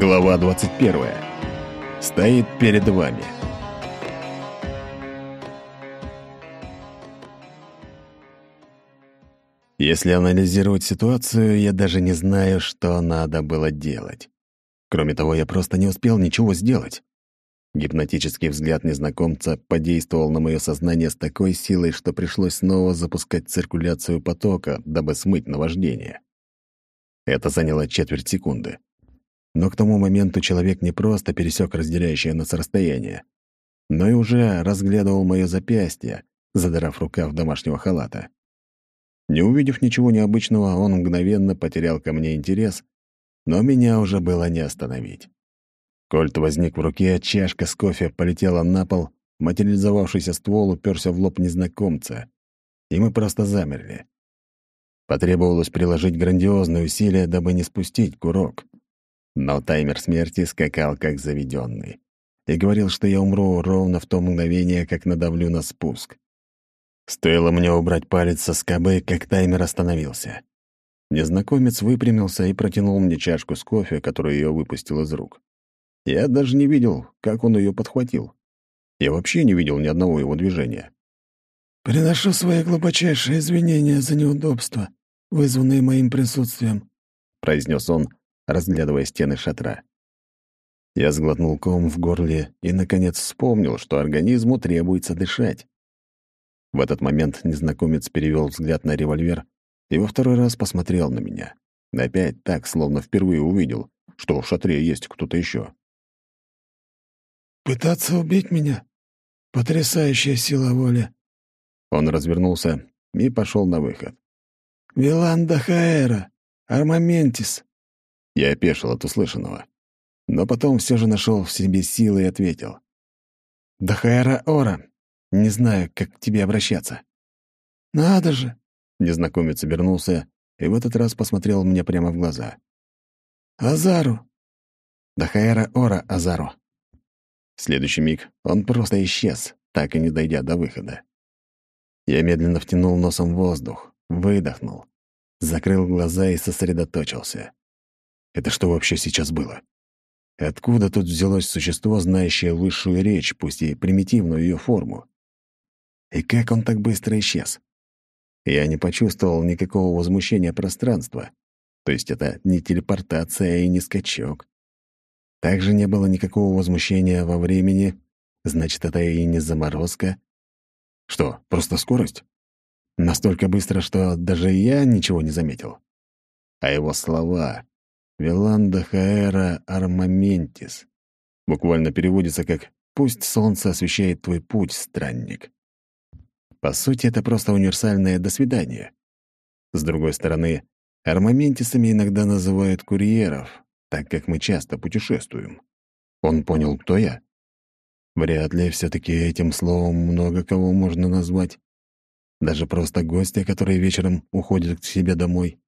Глава 21. Стоит перед вами. Если анализировать ситуацию, я даже не знаю, что надо было делать. Кроме того, я просто не успел ничего сделать. Гипнотический взгляд незнакомца подействовал на мое сознание с такой силой, что пришлось снова запускать циркуляцию потока, дабы смыть наваждение. Это заняло четверть секунды. Но к тому моменту человек не просто пересек разделяющее нас расстояние, но и уже разглядывал мое запястье, задрав рукав домашнего халата. Не увидев ничего необычного, он мгновенно потерял ко мне интерес, но меня уже было не остановить. Кольт возник в руке, чашка с кофе полетела на пол, материализовавшийся ствол уперся в лоб незнакомца, и мы просто замерли. Потребовалось приложить грандиозные усилия, дабы не спустить курок. Но таймер смерти скакал как заведенный и говорил, что я умру ровно в то мгновение, как надавлю на спуск. Стоило мне убрать палец со скобы, как таймер остановился. Незнакомец выпрямился и протянул мне чашку с кофе, которую я выпустил из рук. Я даже не видел, как он ее подхватил. Я вообще не видел ни одного его движения. «Приношу свои глубочайшие извинения за неудобства, вызванные моим присутствием», — произнес он, разглядывая стены шатра. Я сглотнул ком в горле и, наконец, вспомнил, что организму требуется дышать. В этот момент незнакомец перевел взгляд на револьвер и во второй раз посмотрел на меня. Опять так, словно впервые увидел, что в шатре есть кто-то еще. «Пытаться убить меня? Потрясающая сила воли!» Он развернулся и пошел на выход. «Вилан Дахаэра! Армаментис!» Я опешил от услышанного. Но потом все же нашел в себе силы и ответил. «Дахаэра Ора, не знаю, как к тебе обращаться». «Надо же!» Незнакомец обернулся и в этот раз посмотрел мне прямо в глаза. «Азару!» «Дахаэра Ора Азару». В следующий миг он просто исчез, так и не дойдя до выхода. Я медленно втянул носом воздух, выдохнул, закрыл глаза и сосредоточился. Это что вообще сейчас было? Откуда тут взялось существо, знающее высшую речь, пусть и примитивную ее форму? И как он так быстро исчез? Я не почувствовал никакого возмущения пространства. То есть это не телепортация и не скачок. Также не было никакого возмущения во времени, значит, это и не заморозка. Что, просто скорость? Настолько быстро, что даже я ничего не заметил. А его слова «Веланда Хаэра Армаментис» буквально переводится как «Пусть солнце освещает твой путь, странник». По сути, это просто универсальное «до свидания». С другой стороны, армаментисами иногда называют курьеров, так как мы часто путешествуем. Он понял, кто я? Вряд ли все таки этим словом много кого можно назвать. Даже просто гостя, который вечером уходит к себе домой.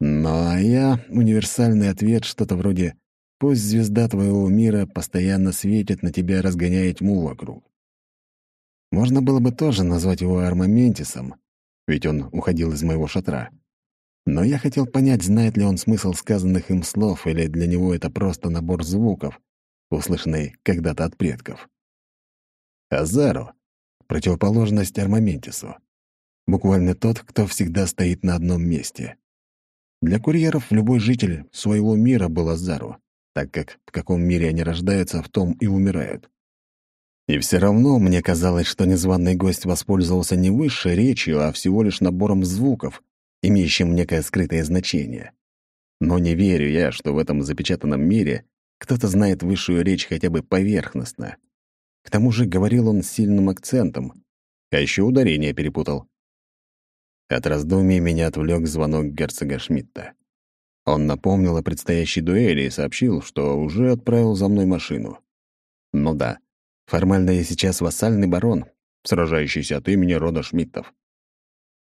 Ну, а я — универсальный ответ, что-то вроде «Пусть звезда твоего мира постоянно светит на тебя, разгоняя тьму вокруг». Можно было бы тоже назвать его армаментисом, ведь он уходил из моего шатра. Но я хотел понять, знает ли он смысл сказанных им слов, или для него это просто набор звуков, услышанный когда-то от предков. Азару — противоположность армаментису. Буквально тот, кто всегда стоит на одном месте. Для курьеров любой житель своего мира был Азару, так как в каком мире они рождаются, в том и умирают. И все равно мне казалось, что незваный гость воспользовался не высшей речью, а всего лишь набором звуков, имеющим некое скрытое значение. Но не верю я, что в этом запечатанном мире кто-то знает высшую речь хотя бы поверхностно. К тому же говорил он с сильным акцентом, а еще ударение перепутал. От раздумий меня отвлек звонок герцога Шмидта. Он напомнил о предстоящей дуэли и сообщил, что уже отправил за мной машину. Ну да, формально я сейчас вассальный барон, сражающийся от имени рода Шмидтов.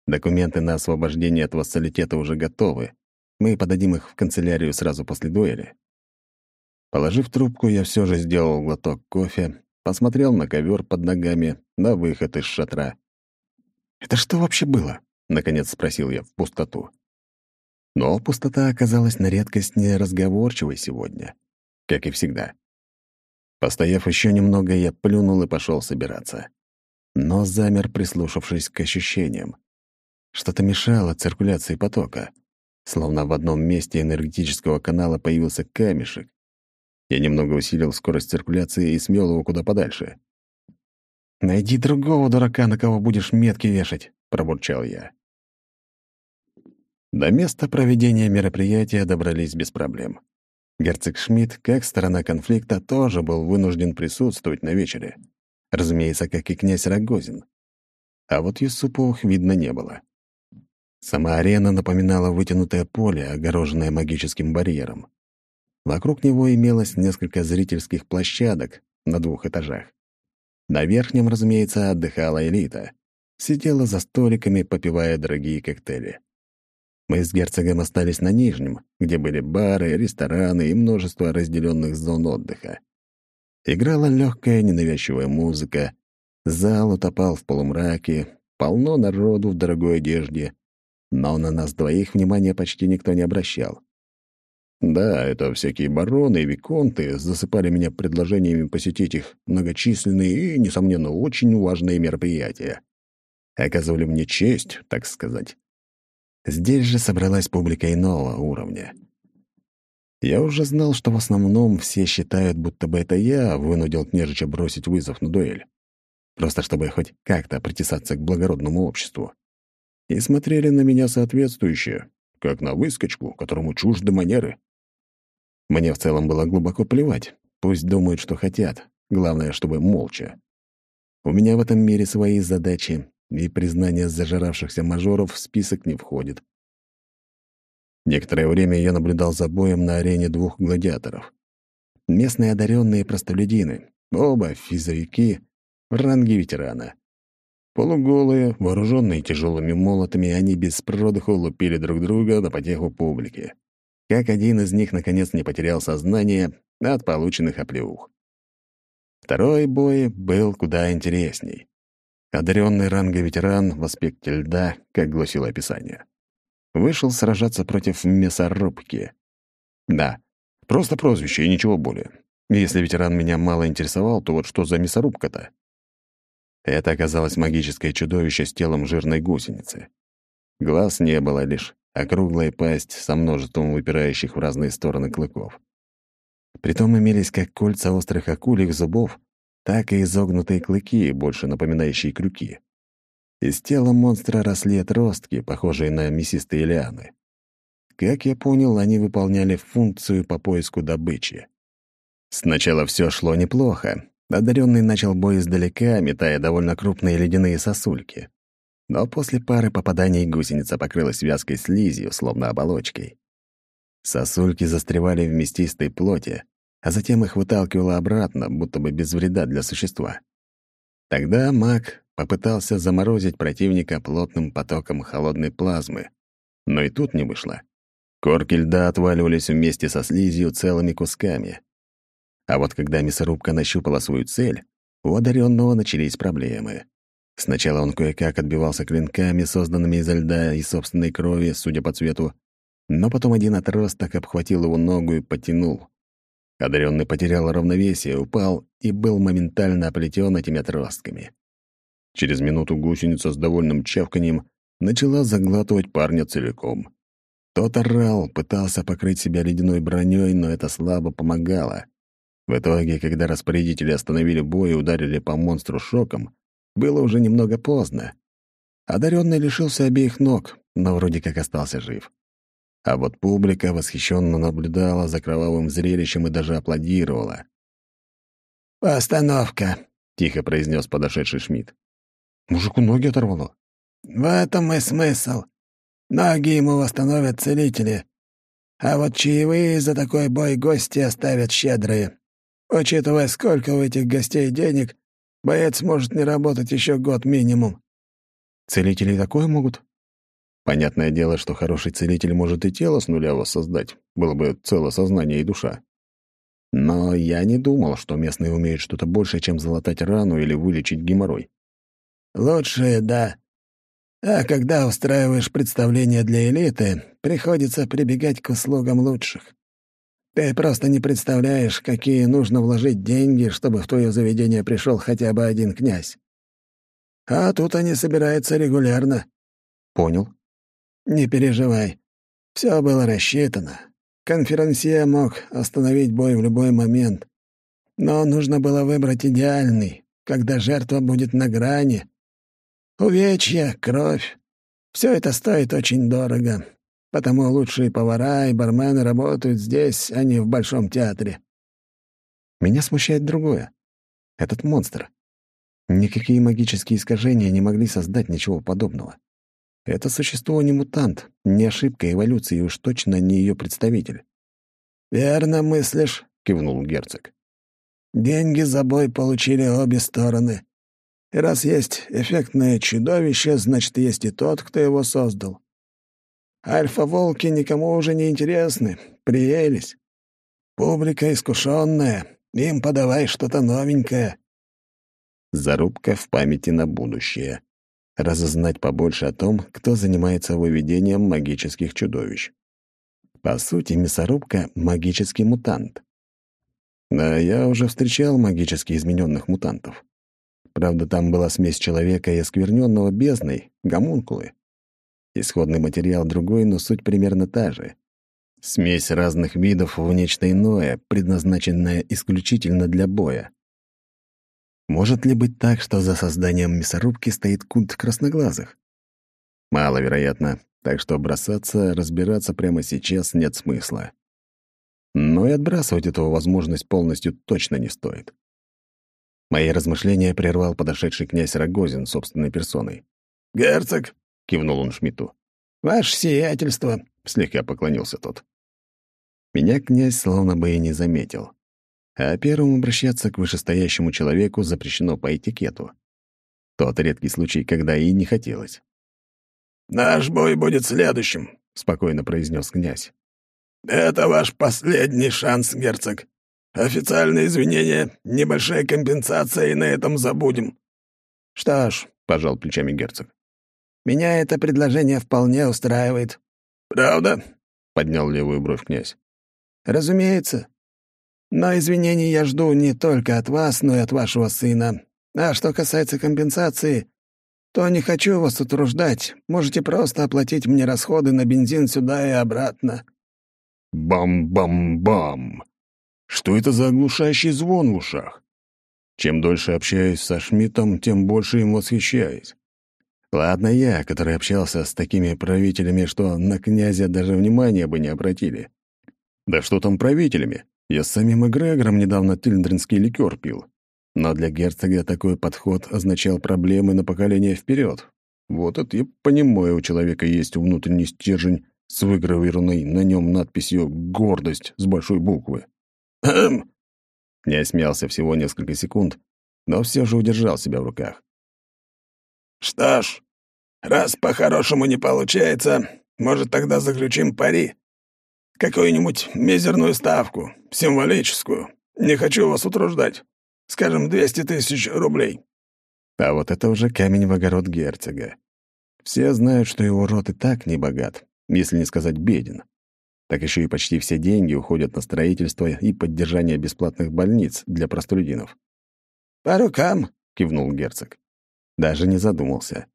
Документы на освобождение от вассалитета уже готовы. Мы подадим их в канцелярию сразу после дуэли. Положив трубку, я все же сделал глоток кофе, посмотрел на ковер под ногами, на выход из шатра. Это что вообще было? — наконец спросил я в пустоту. Но пустота оказалась на редкость неразговорчивой сегодня. как и всегда. Постояв еще немного, я плюнул и пошел собираться. Но замер, прислушавшись к ощущениям. Что-то мешало циркуляции потока. Словно в одном месте энергетического канала появился камешек. Я немного усилил скорость циркуляции и смел его куда подальше. «Найди другого дурака, на кого будешь метки вешать», — пробурчал я. До места проведения мероприятия добрались без проблем. Герцог Шмидт, как сторона конфликта, тоже был вынужден присутствовать на вечере. Разумеется, как и князь Рогозин. А вот Юсуповых видно не было. Сама арена напоминала вытянутое поле, огороженное магическим барьером. Вокруг него имелось несколько зрительских площадок на двух этажах. На верхнем, разумеется, отдыхала элита. Сидела за столиками, попивая дорогие коктейли. Мы с герцогом остались на нижнем, где были бары, рестораны и множество разделенных зон отдыха. Играла легкая, ненавязчивая музыка, зал утопал в полумраке, полно народу в дорогой одежде, но на нас двоих внимания почти никто не обращал. Да, это всякие бароны и виконты засыпали меня предложениями посетить их многочисленные и, несомненно, очень важные мероприятия. Оказывали мне честь, так сказать. Здесь же собралась публика иного уровня. Я уже знал, что в основном все считают, будто бы это я вынудил княжича бросить вызов на дуэль. Просто чтобы хоть как-то притесаться к благородному обществу. И смотрели на меня соответствующе, как на выскочку, которому чужды манеры. Мне в целом было глубоко плевать. Пусть думают, что хотят. Главное, чтобы молча. У меня в этом мире свои задачи, и признание зажиравшихся мажоров в список не входит. Некоторое время я наблюдал за боем на арене двух гладиаторов. Местные одаренные простолюдины, оба физовики в ранге ветерана. Полуголые, вооруженные тяжелыми молотами, они без продыху лупили друг друга на потеху публики. Как один из них, наконец, не потерял сознание от полученных оплеух. Второй бой был куда интересней. Одаренный ранга ветеран в аспекте льда, как гласило описание. Вышел сражаться против мясорубки. Да, просто прозвище и ничего более. Если ветеран меня мало интересовал, то вот что за мясорубка-то? Это оказалось магическое чудовище с телом жирной гусеницы. Глаз не было лишь, округлая пасть со множеством выпирающих в разные стороны клыков. Притом имелись как кольца острых акульих зубов, так и изогнутые клыки, больше напоминающие крюки. Из тела монстра росли отростки, похожие на мясистые лианы. Как я понял, они выполняли функцию по поиску добычи. Сначала все шло неплохо. Одаренный начал бой издалека, метая довольно крупные ледяные сосульки. Но после пары попаданий гусеница покрылась вязкой слизью, словно оболочкой. Сосульки застревали в мясистой плоти, а затем их выталкивало обратно, будто бы без вреда для существа. Тогда маг попытался заморозить противника плотным потоком холодной плазмы, но и тут не вышло. Корки льда отваливались вместе со слизью целыми кусками. А вот когда мясорубка нащупала свою цель, у одаренного начались проблемы. Сначала он кое-как отбивался клинками, созданными изо льда и собственной крови, судя по цвету, но потом один отросток обхватил его ногу и потянул. Одаренный потерял равновесие, упал и был моментально оплетен этими отростками. Через минуту гусеница с довольным чавканием начала заглатывать парня целиком. Тот орал, пытался покрыть себя ледяной броней, но это слабо помогало. В итоге, когда распорядители остановили бой и ударили по монстру шоком, было уже немного поздно. Одаренный лишился обеих ног, но вроде как остался жив. А вот публика восхищенно наблюдала за кровавым зрелищем и даже аплодировала. «Постановка», — тихо произнес подошедший Шмидт. «Мужику ноги оторвало». «В этом и смысл. Ноги ему восстановят целители. А вот чаевые за такой бой гости оставят щедрые. Учитывая, сколько у этих гостей денег, боец может не работать еще год минимум». «Целители такое могут?» Понятное дело, что хороший целитель может и тело с нуля воссоздать, было бы цело сознание и душа. Но я не думал, что местные умеют что-то большее, чем залатать рану или вылечить геморрой. «Лучшее, да. А когда устраиваешь представление для элиты, приходится прибегать к услугам лучших. Ты просто не представляешь, какие нужно вложить деньги, чтобы в твое заведение пришел хотя бы один князь. А тут они собираются регулярно. Понял. Не переживай. Все было рассчитано. Конферансье мог остановить бой в любой момент. Но нужно было выбрать идеальный, когда жертва будет на грани. Увечья, кровь. Все это стоит очень дорого. Потому лучшие повара и бармены работают здесь, а не в Большом театре. Меня смущает другое. Этот монстр. Никакие магические искажения не могли создать ничего подобного. Это существо не мутант, не ошибка эволюции уж точно не ее представитель. «Верно мыслишь», — кивнул герцог. «Деньги за бой получили обе стороны. И раз есть эффектное чудовище, значит, есть и тот, кто его создал. Альфа-волки никому уже не интересны, приелись. Публика искушенная, им подавай что-то новенькое». Зарубка в памяти на будущее разузнать побольше о том, кто занимается выведением магических чудовищ. По сути, мясорубка — магический мутант. Да, я уже встречал магически измененных мутантов. Правда, там была смесь человека и оскверненного бездной, гомункулы. Исходный материал другой, но суть примерно та же. Смесь разных видов в нечто иное, предназначенное исключительно для боя. Может ли быть так, что за созданием мясорубки стоит культ красноглазых? Маловероятно, так что бросаться, разбираться прямо сейчас нет смысла. Но и отбрасывать эту возможность полностью точно не стоит. Мои размышления прервал подошедший князь Рогозин собственной персоной. «Герцог!» — кивнул он Шмидту. «Ваше сиятельство!» — слегка поклонился тот. Меня князь словно бы и не заметил а первым обращаться к вышестоящему человеку запрещено по этикету. Тот редкий случай, когда и не хотелось. «Наш бой будет следующим», — спокойно произнес князь. «Это ваш последний шанс, герцог. Официальные извинения, небольшая компенсация, и на этом забудем». «Что ж», — пожал плечами герцог, — «меня это предложение вполне устраивает». «Правда?» — поднял левую бровь князь. «Разумеется. Но извинений я жду не только от вас, но и от вашего сына. А что касается компенсации, то не хочу вас утруждать. Можете просто оплатить мне расходы на бензин сюда и обратно». Бам-бам-бам! Что это за оглушающий звон в ушах? Чем дольше общаюсь со Шмидтом, тем больше им восхищаюсь. Ладно я, который общался с такими правителями, что на князя даже внимания бы не обратили. Да что там правителями? Я с самим Эгрегором недавно тильндринский ликер пил. Но для герцога такой подход означал проблемы на поколение вперед. Вот это я понимаю, у человека есть внутренний стержень с выгравированной на нем надписью «Гордость» с большой буквы. «Хм!» Князь смеялся всего несколько секунд, но все же удержал себя в руках. «Что ж, раз по-хорошему не получается, может, тогда заключим пари?» Какую-нибудь мизерную ставку, символическую. Не хочу вас утруждать. Скажем, 200 тысяч рублей». А вот это уже камень в огород герцога. Все знают, что его род и так не богат, если не сказать беден. Так еще и почти все деньги уходят на строительство и поддержание бесплатных больниц для простолюдинов. «По рукам», — кивнул герцог. Даже не задумался.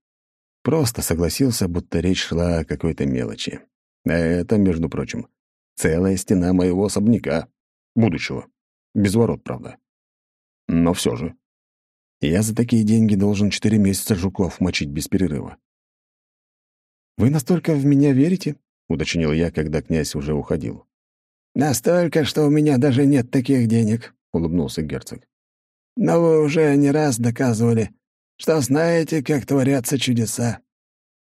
Просто согласился, будто речь шла о какой-то мелочи. А это, между прочим, Целая стена моего особняка. Будущего. Без ворот, правда. Но все же. Я за такие деньги должен четыре месяца жуков мочить без перерыва. «Вы настолько в меня верите?» — уточнил я, когда князь уже уходил. «Настолько, что у меня даже нет таких денег», — улыбнулся герцог. «Но вы уже не раз доказывали, что знаете, как творятся чудеса.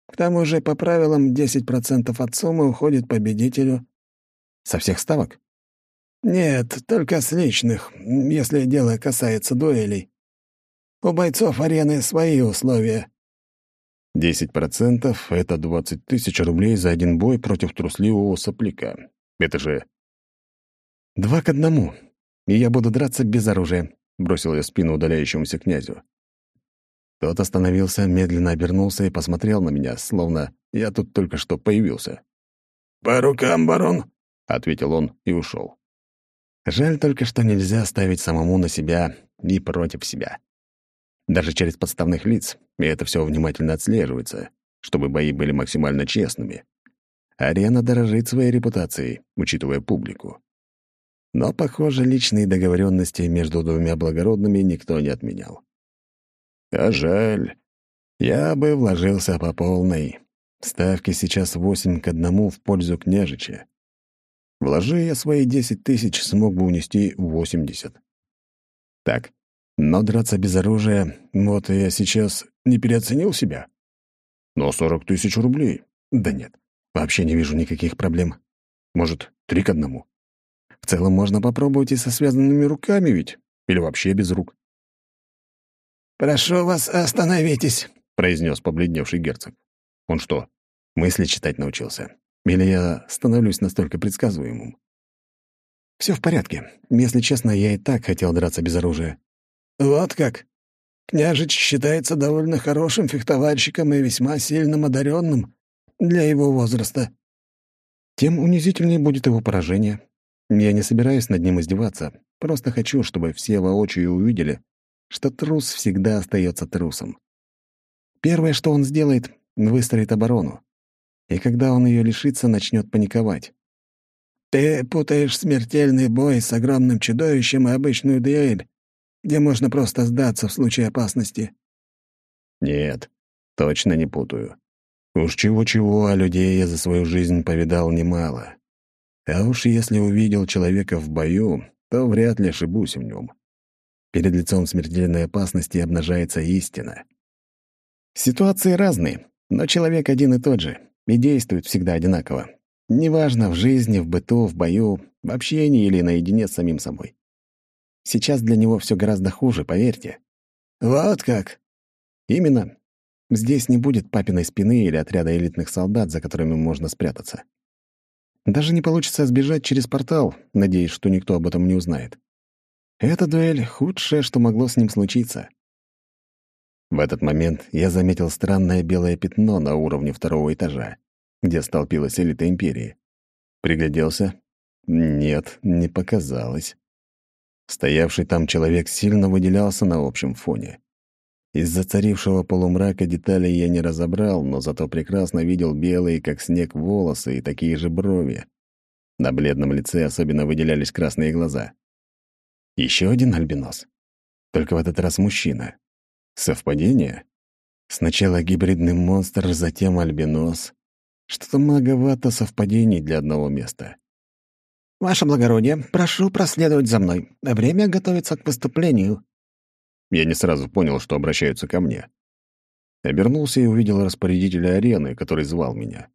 К тому же, по правилам, 10% от суммы уходит победителю, со всех ставок? Нет, только с личных, если дело касается дуэлей. У бойцов арены свои условия. Десять процентов — это двадцать тысяч рублей за один бой против трусливого сопляка. Это же... Два к одному, и я буду драться без оружия, — бросил я спину удаляющемуся князю. Тот остановился, медленно обернулся и посмотрел на меня, словно я тут только что появился. «По рукам, барон!» — ответил он и ушел. Жаль только, что нельзя ставить самому на себя и против себя. Даже через подставных лиц, и это все внимательно отслеживается, чтобы бои были максимально честными. Арена дорожит своей репутацией, учитывая публику. Но, похоже, личные договоренности между двумя благородными никто не отменял. А жаль. Я бы вложился по полной. Ставки сейчас восемь к одному в пользу княжича. Вложи я свои десять тысяч, смог бы унести восемьдесят. Так, но драться без оружия, вот я сейчас не переоценил себя. Но сорок тысяч рублей? Да нет, вообще не вижу никаких проблем. Может, три к одному? В целом можно попробовать и со связанными руками ведь, или вообще без рук. «Прошу вас, остановитесь», — произнес побледневший герцог. «Он что, мысли читать научился? Или я становлюсь настолько предсказуемым?» Все в порядке. Если честно, я и так хотел драться без оружия». «Вот как? Княжич считается довольно хорошим фехтовальщиком и весьма сильным одаренным для его возраста». Тем унизительнее будет его поражение. Я не собираюсь над ним издеваться, просто хочу, чтобы все воочию увидели, что трус всегда остается трусом. Первое, что он сделает, выстроит оборону. И когда он ее лишится, начнет паниковать. «Ты путаешь смертельный бой с огромным чудовищем и обычную дуэль, где можно просто сдаться в случае опасности». «Нет, точно не путаю. Уж чего-чего, а людей я за свою жизнь повидал немало. А уж если увидел человека в бою, то вряд ли ошибусь в нем. Перед лицом смертельной опасности обнажается истина. Ситуации разные, но человек один и тот же, и действует всегда одинаково. Неважно, в жизни, в быту, в бою, в общении или наедине с самим собой. Сейчас для него все гораздо хуже, поверьте. Вот как? Именно. Здесь не будет папиной спины или отряда элитных солдат, за которыми можно спрятаться. Даже не получится сбежать через портал, надеясь, что никто об этом не узнает. Эта дуэль — худшее, что могло с ним случиться. В этот момент я заметил странное белое пятно на уровне второго этажа, где столпилась элита Империи. Пригляделся? Нет, не показалось. Стоявший там человек сильно выделялся на общем фоне. Из-за царившего полумрака деталей я не разобрал, но зато прекрасно видел белые, как снег, волосы и такие же брови. На бледном лице особенно выделялись красные глаза. Еще один альбинос. Только в этот раз мужчина. Совпадение? Сначала гибридный монстр, затем альбинос. Что-то многовато совпадений для одного места. «Ваше благородие, прошу проследовать за мной. Время готовится к выступлению». Я не сразу понял, что обращаются ко мне. Обернулся и увидел распорядителя арены, который звал меня.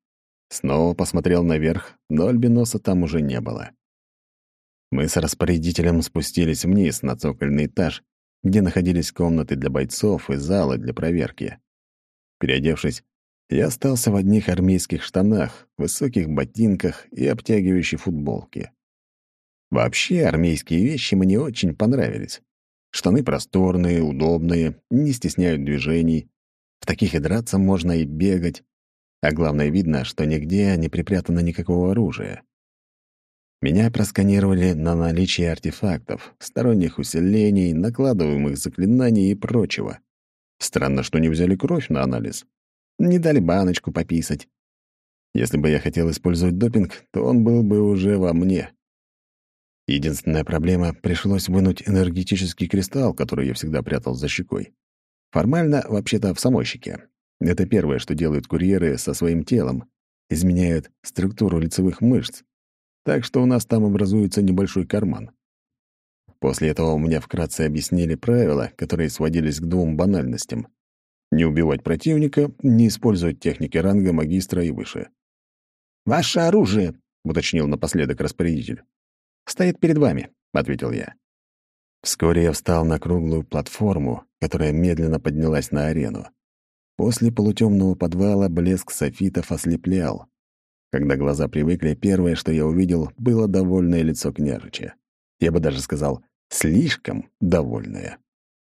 Снова посмотрел наверх, но альбиноса там уже не было. Мы с распорядителем спустились вниз на цокольный этаж, где находились комнаты для бойцов и залы для проверки. Переодевшись, я остался в одних армейских штанах, высоких ботинках и обтягивающей футболке. Вообще армейские вещи мне очень понравились. Штаны просторные, удобные, не стесняют движений. В таких и драться можно, и бегать. А главное, видно, что нигде не припрятано никакого оружия. Меня просканировали на наличие артефактов, сторонних усилений, накладываемых заклинаний и прочего. Странно, что не взяли кровь на анализ. Не дали баночку пописать. Если бы я хотел использовать допинг, то он был бы уже во мне. Единственная проблема — пришлось вынуть энергетический кристалл, который я всегда прятал за щекой. Формально, вообще-то, в самой щеке. Это первое, что делают курьеры со своим телом. Изменяют структуру лицевых мышц, так что у нас там образуется небольшой карман. После этого мне вкратце объяснили правила, которые сводились к двум банальностям. Не убивать противника, не использовать техники ранга магистра и выше. «Ваше оружие!» — уточнил напоследок распорядитель. «Стоит перед вами», — ответил я. Вскоре я встал на круглую платформу, которая медленно поднялась на арену. После полутемного подвала блеск софитов ослеплял, когда глаза привыкли, первое, что я увидел, было довольное лицо княжича. Я бы даже сказал, слишком довольное.